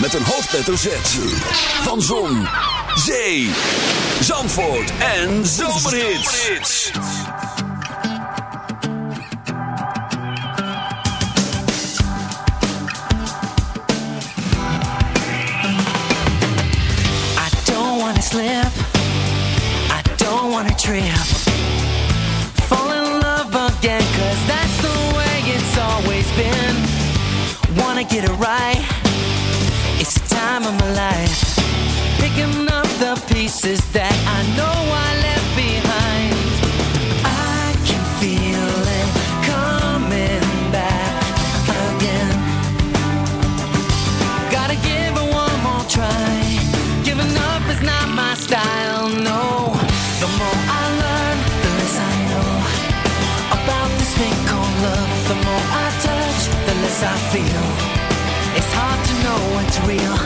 met een hoofdletter Z. Van Zon, Zee, Zandvoort en Zomerhits. I don't wanna slip, I don't wanna trip. Fall in love again, cause that's the way it's always been. Wanna get it right time of my life. Picking up the pieces that I know I left behind. I can feel it coming back again. Gotta give it one more try. Giving up is not my style, no. The more I learn, the less I know About this thing called love. The more I touch, the less I feel. It's hard to know what's real.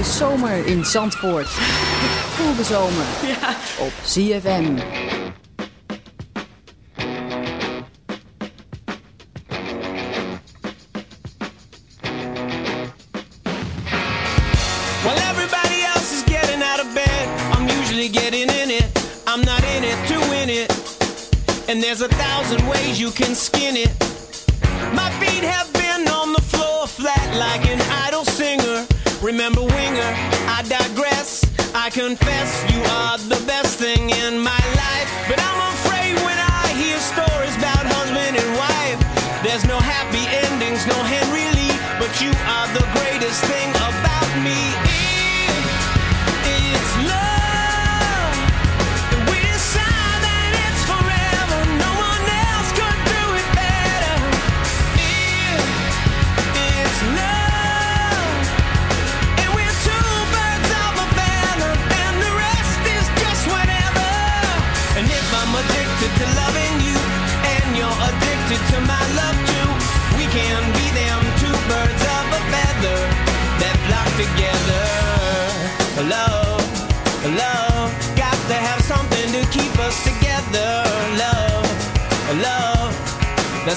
Is zomer in Zandvoort. Voel de zomer op ZFM. While everybody else is getting out of bed, I'm usually getting in it. I'm not in it to win it. And there's a thousand ways you can skin it. Confess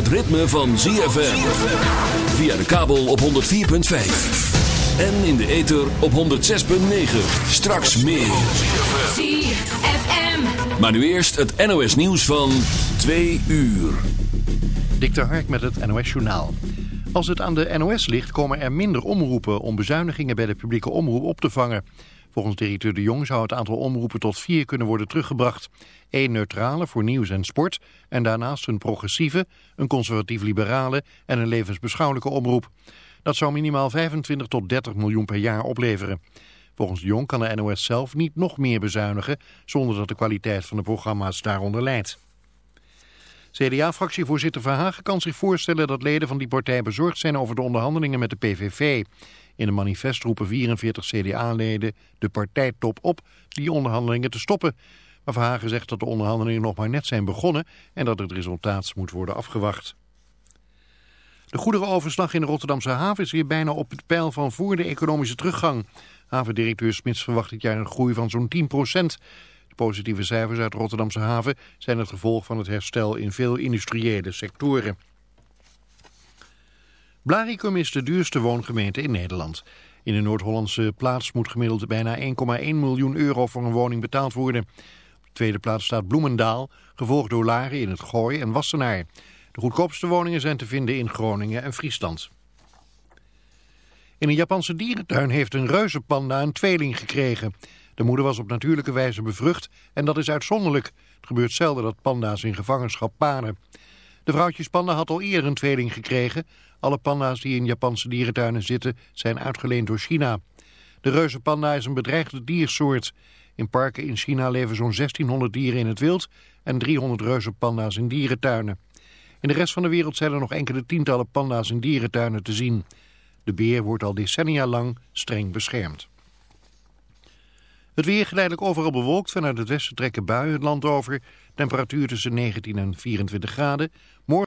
Het ritme van ZFM. Via de kabel op 104.5. En in de ether op 106.9. Straks meer. ZFM. Maar nu eerst het NOS nieuws van 2 uur. Dik de Hark met het NOS Journaal. Als het aan de NOS ligt komen er minder omroepen om bezuinigingen bij de publieke omroep op te vangen. Volgens directeur De Jong zou het aantal omroepen tot vier kunnen worden teruggebracht. Eén neutrale voor nieuws en sport en daarnaast een progressieve, een conservatief-liberale en een levensbeschouwelijke omroep. Dat zou minimaal 25 tot 30 miljoen per jaar opleveren. Volgens De Jong kan de NOS zelf niet nog meer bezuinigen zonder dat de kwaliteit van de programma's daaronder leidt. CDA-fractievoorzitter Verhagen kan zich voorstellen dat leden van die partij bezorgd zijn over de onderhandelingen met de PVV. In een manifest roepen 44 CDA-leden de partijtop op die onderhandelingen te stoppen. Maar Verhagen zegt dat de onderhandelingen nog maar net zijn begonnen en dat het resultaat moet worden afgewacht. De goederenoverslag in de Rotterdamse haven is weer bijna op het pijl van voor de economische teruggang. Havendirecteur Smits verwacht dit jaar een groei van zo'n 10% De positieve cijfers uit de Rotterdamse haven zijn het gevolg van het herstel in veel industriële sectoren. Blaricum is de duurste woongemeente in Nederland. In de Noord-Hollandse plaats moet gemiddeld bijna 1,1 miljoen euro voor een woning betaald worden. Op de tweede plaats staat Bloemendaal, gevolgd door Laren in het Gooi en Wassenaar. De goedkoopste woningen zijn te vinden in Groningen en Friesland. In een Japanse dierentuin heeft een reuzenpanda een tweeling gekregen. De moeder was op natuurlijke wijze bevrucht en dat is uitzonderlijk. Het gebeurt zelden dat panda's in gevangenschap paren. De vrouwtjespanda had al eerder een tweeling gekregen. Alle panda's die in Japanse dierentuinen zitten zijn uitgeleend door China. De reuzenpanda is een bedreigde diersoort. In parken in China leven zo'n 1600 dieren in het wild en 300 reuzenpanda's in dierentuinen. In de rest van de wereld zijn er nog enkele tientallen panda's in dierentuinen te zien. De beer wordt al decennia lang streng beschermd. Het weer geleidelijk overal bewolkt. Vanuit het westen trekken buien het land over. Temperatuur tussen 19 en 24 graden.